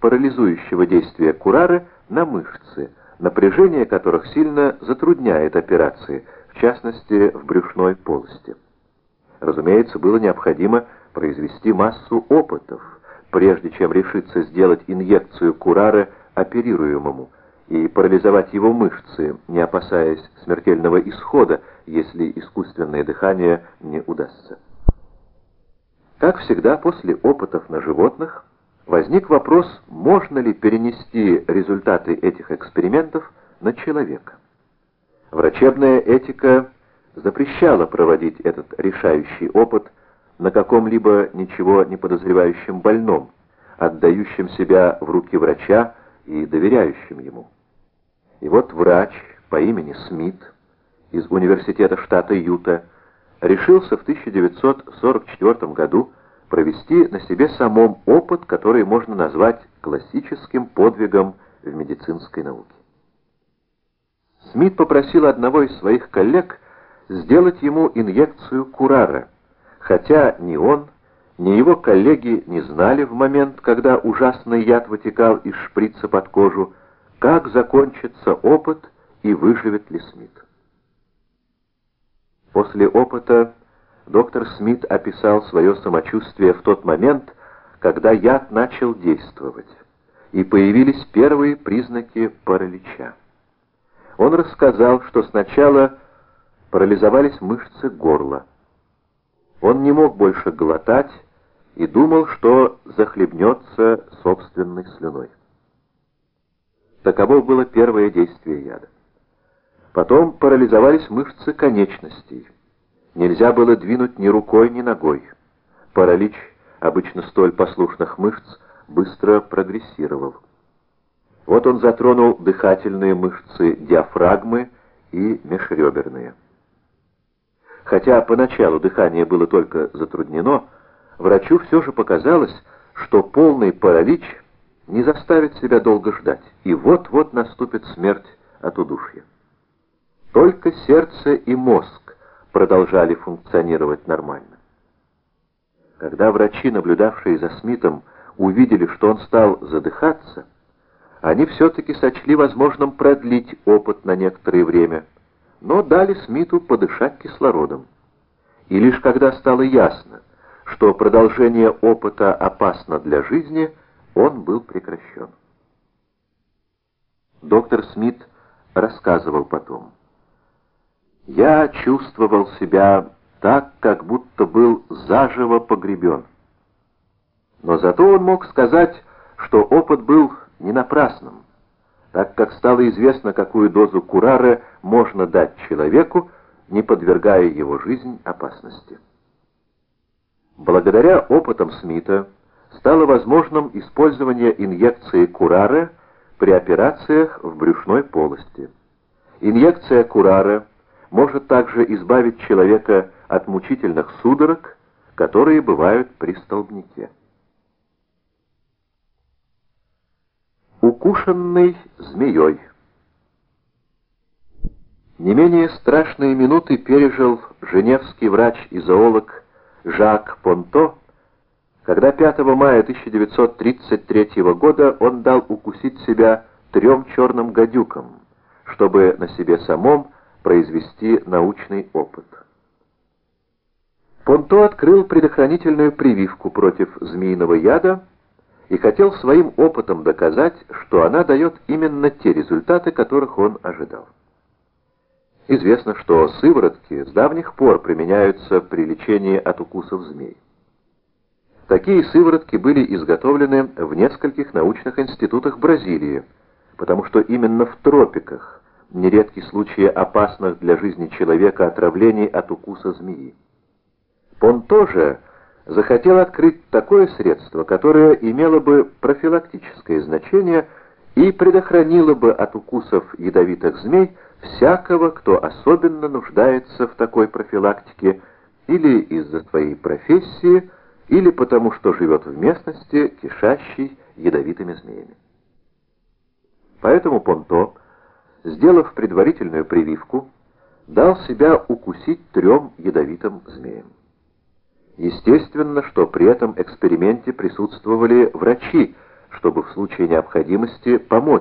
парализующего действия курары на мышцы, напряжение которых сильно затрудняет операции, в частности в брюшной полости. Разумеется, было необходимо произвести массу опытов, прежде чем решиться сделать инъекцию курары оперируемому и парализовать его мышцы, не опасаясь смертельного исхода, если искусственное дыхание не удастся. Как всегда, после опытов на животных возник вопрос, можно ли перенести результаты этих экспериментов на человека. Врачебная этика запрещала проводить этот решающий опыт на каком-либо ничего не подозревающем больном, отдающем себя в руки врача и доверяющем ему. И вот врач по имени Смит из университета штата Юта решился в 1944 году провести на себе самом опыт, который можно назвать классическим подвигом в медицинской науке. Смит попросил одного из своих коллег сделать ему инъекцию курара, хотя ни он, ни его коллеги не знали в момент, когда ужасный яд вытекал из шприца под кожу, как закончится опыт и выживет ли Смит. После опыта доктор Смит описал свое самочувствие в тот момент, когда яд начал действовать, и появились первые признаки паралича. Он рассказал, что сначала парализовались мышцы горла. Он не мог больше глотать и думал, что захлебнется собственной слюной. Таково было первое действие яда. Потом парализовались мышцы конечностей. Нельзя было двинуть ни рукой, ни ногой. Паралич обычно столь послушных мышц быстро прогрессировал. Вот он затронул дыхательные мышцы диафрагмы и межреберные. Хотя поначалу дыхание было только затруднено, врачу все же показалось, что полный паралич не заставит себя долго ждать, и вот-вот наступит смерть от удушья. Только сердце и мозг продолжали функционировать нормально. Когда врачи, наблюдавшие за Смитом, увидели, что он стал задыхаться, они все-таки сочли возможным продлить опыт на некоторое время, но дали Смиту подышать кислородом. И лишь когда стало ясно, что продолжение опыта опасно для жизни, он был прекращен. Доктор Смит рассказывал потом. Я чувствовал себя так, как будто был заживо погребен. Но зато он мог сказать, что опыт был не напрасным, так как стало известно, какую дозу курара можно дать человеку, не подвергая его жизнь опасности. Благодаря опытам Смита стало возможным использование инъекции курара при операциях в брюшной полости. Инъекция курара – может также избавить человека от мучительных судорог, которые бывают при столбнике. Укушенный змеей Не менее страшные минуты пережил женевский врач и зоолог Жак Понто, когда 5 мая 1933 года он дал укусить себя трем черным гадюкам, чтобы на себе самом произвести научный опыт. Понто открыл предохранительную прививку против змеиного яда и хотел своим опытом доказать, что она дает именно те результаты, которых он ожидал. Известно, что сыворотки с давних пор применяются при лечении от укусов змей. Такие сыворотки были изготовлены в нескольких научных институтах Бразилии, потому что именно в тропиках нередки случаи опасных для жизни человека отравлений от укуса змеи. Он тоже захотел открыть такое средство, которое имело бы профилактическое значение и предохранило бы от укусов ядовитых змей всякого, кто особенно нуждается в такой профилактике или из-за своей профессии, или потому что живет в местности, кишащей ядовитыми змеями. Поэтому Понто сделав предварительную прививку, дал себя укусить трем ядовитым змеям. Естественно, что при этом эксперименте присутствовали врачи, чтобы в случае необходимости помочь